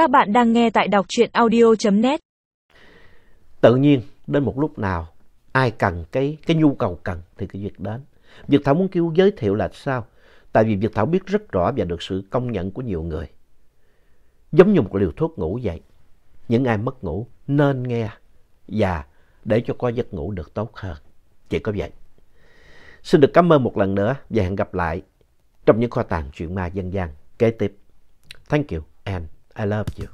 Các bạn đang nghe tại đọc truyện audio.net. Tự nhiên, đến một lúc nào, ai cần cái cái nhu cầu cần thì cái việc đến. Việt Thảo muốn kêu giới thiệu là sao? Tại vì Việt Thảo biết rất rõ và được sự công nhận của nhiều người. Giống như một liều thuốc ngủ vậy. Những ai mất ngủ nên nghe và để cho có giấc ngủ được tốt hơn. Chỉ có vậy. Xin được cảm ơn một lần nữa và hẹn gặp lại trong những kho tàng chuyện ma dân gian kế tiếp. Thank you and I love you.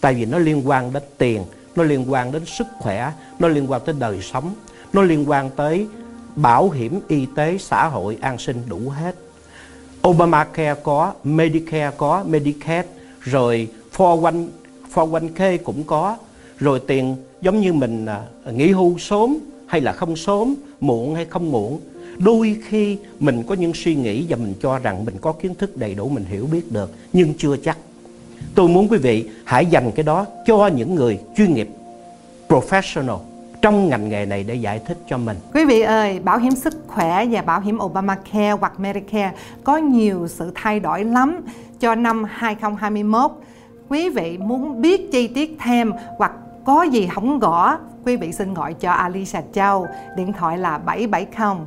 Tại vì nó liên quan đến tiền, nó liên quan đến sức khỏe, nó liên quan tới đời sống, nó liên quan tới bảo hiểm y tế, xã hội, an sinh đủ hết. Obamacare có, Medicare có, Medicaid, rồi 401, 401k cũng có, rồi tiền giống như mình à, nghỉ hưu sớm hay là không sớm, muộn hay không muộn. Đôi khi mình có những suy nghĩ và mình cho rằng mình có kiến thức đầy đủ, mình hiểu biết được, nhưng chưa chắc. Tôi muốn quý vị hãy dành cái đó cho những người chuyên nghiệp, professional trong ngành nghề này để giải thích cho mình. Quý vị ơi, bảo hiểm sức khỏe và bảo hiểm Obamacare hoặc Medicare có nhiều sự thay đổi lắm cho năm 2021. Quý vị muốn biết chi tiết thêm hoặc có gì không gõ, quý vị xin gọi cho Alicia Châu, điện thoại là 770